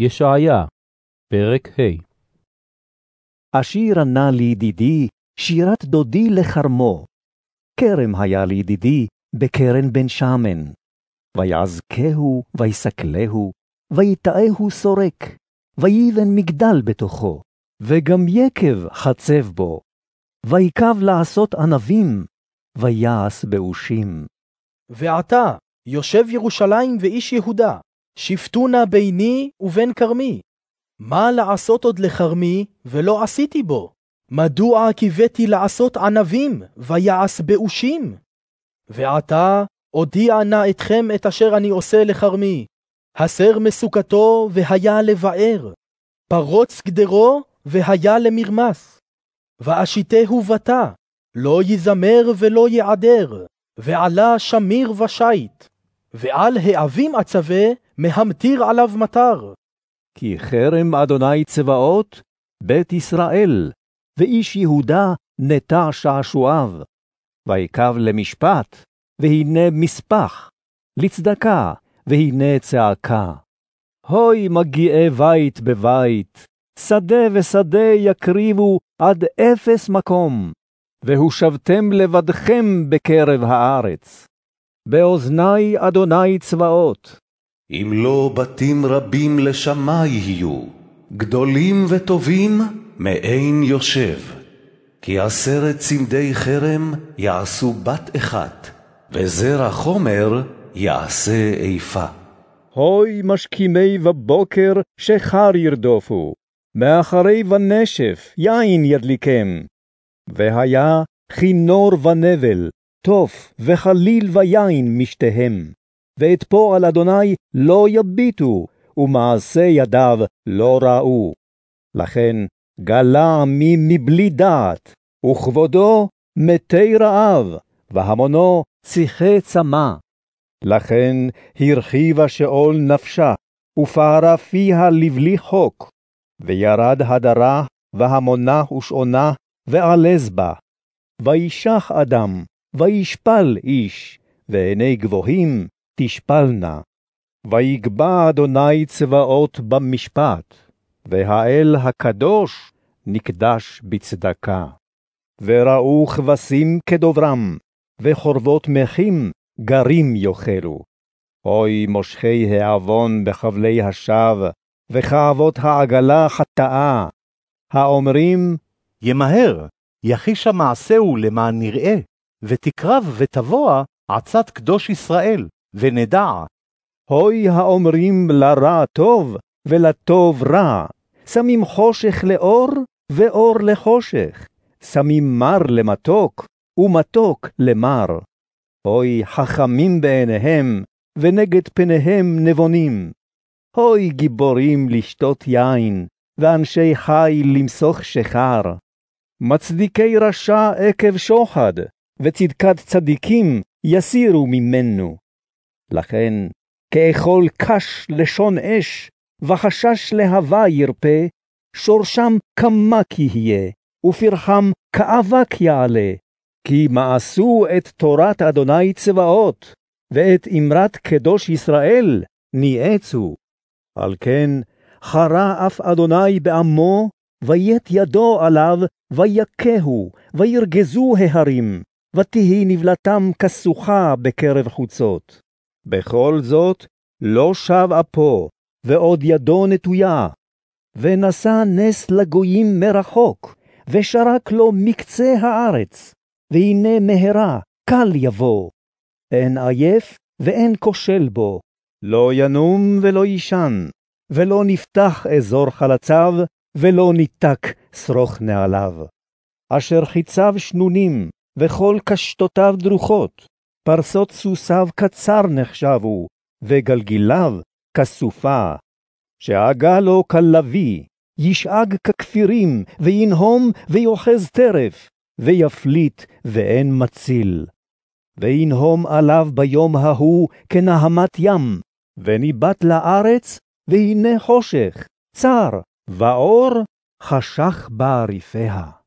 ישעיה, פרק ה' אשירה נא לידידי, שירת דודי לכרמו. כרם היה לידידי, בקרן בן שמן. ויעזקהו, ויסקלהו, ויטעהו סורק, ויבן מגדל בתוכו, וגם יקב חצב בו. ויקב לעשות ענבים, ויעש באושים. ועתה, יושב ירושלים ואיש יהודה, שפטו נא ביני ובין כרמי. מה לעשות עוד לכרמי, ולא עשיתי בו? מדוע קיוויתי לעשות ענבים, ויעש באושים? ועתה, אודיע נא אתכם את אשר אני עושה לכרמי. הסר מסוכתו, והיה לבער. פרוץ גדרו, והיה למרמס. ואשיתהו בתא, לא יזמר ולא יעדר, ועלה שמיר ושיט. ועל העבים אצווה, מהמטיר עליו מטר. כי חרם אדוני צבאות, בית ישראל, ואיש יהודה נטע שעשועיו. ויקב למשפט, והנה מספח, לצדקה, והנה צעקה. הוי מגיעי בית בבית, שדה ושדה יקריבו עד אפס מקום, והושבתם לבדכם בקרב הארץ. באוזני אדוני צבאות, אם לא בתים רבים לשמה יהיו, גדולים וטובים מאין יושב. כי עשרת צמדי חרם יעשו בת אחת, וזרע חומר יעשה איפה. הוי משכימי בבוקר שחר ירדופו, מאחרי ונשף יין ידליקם. והיה כינור ונבל, תוף וחליל ויין משתיהם. ואת פועל אדוני לא יביטו, ומעשה ידיו לא ראו. לכן גלה עמי מבלי דעת, וכבודו מתי רעב, והמונו שיחי צמא. לכן הרחיבה שאול נפשה, ופערה פיה לבלי חוק, וירד הדרה, והמונה ושעונה, ועלז בה. וישח אדם, וישפל איש, ועיני גבוהים תשפלנה. ויגבע אדוני צבאות במשפט, והאל הקדוש נקדש בצדקה. וראו כבשים כדוברם, וחורבות מחים גרים יאכלו. אוי מושכי העוון בחבלי השווא, וכאבות העגלה חטאה. האומרים, ימהר, יחיש מעשהו למען נראה, ותקרב ותבוא עצת קדוש ישראל, ונדע. הוי האומרים לרע טוב, ולטוב רע, שמים חושך לאור, ואור לחושך, שמים מר למתוק, ומתוק למר. הוי חכמים בעיניהם, ונגד פניהם נבונים. הוי גיבורים לשתות יין, ואנשי חי למסוך שחר. מצדיקי רשע עקב שוחד, וצדקת צדיקים יסירו ממנו. לכן, כאכול קש לשון אש, וחשש להבה ירפה, שורשם כמק יהיה, ופרחם כאבק יעלה, כי מאסו את תורת אדוני צבאות, ואת אמרת קדוש ישראל ניאצו. על כן, חרה אף אדוני בעמו, ויית ידו עליו, ויכהו, וירגזו ההרים, ותהי נבלתם כסוכה בקרב חוצות. בכל זאת, לא שב אפו, ועוד ידו נטויה. ונשא נס לגויים מרחוק, ושרק לו מקצה הארץ. והנה מהרה, קל יבוא. אין עייף ואין כושל בו, לא ינום ולא יישן, ולא נפתח אזור חלציו, ולא ניתק שרוך נעליו. אשר חיציו שנונים, וכל קשתותיו דרוכות, פרסות סוסיו קצר נחשבו, וגלגיליו כסופה. שעגה לו כלביא, ישאג ככפירים, וינהום ויאחז טרף, ויפליט ואין מציל. וינהום עליו ביום ההוא כנהמת ים, וניבט לארץ, והנה חושך, צר, ואור חשך בעריפיה.